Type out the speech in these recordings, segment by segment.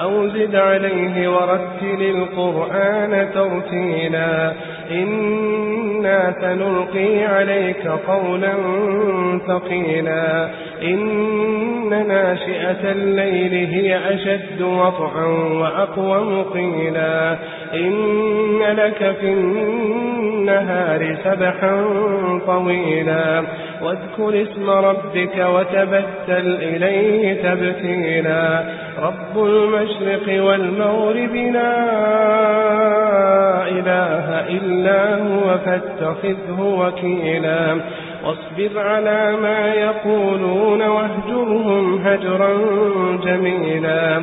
أو زد عليه ورتل القرآن ترتيلا. إنا سنلقي عليك قولا ثقيلا. إن ناشئة الليل هي أشد وطعا وأقوم قيلا إن لك في النهار سبحا طويلا. واذكر اسم ربك وتبتل إليه تبتيلا. رب المشرق والمغرب لا إله إلا هو فاتخذه وكيلا. واصبر على ما يقولون واهجرهم هجرا جميلا.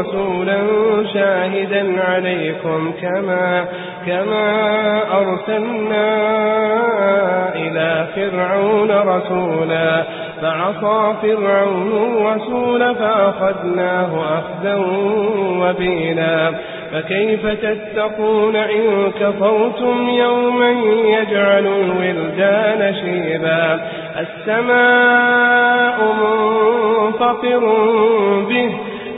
رسولا شاهدا عليكم كما كما أرسلنا إلى فرعون رسولا فعصى فرعون الرسول فأخذناه أخذا وبيلا فكيف تتقون إن كفرتم يوما يجعل الولدان شيبا السماء منفطر به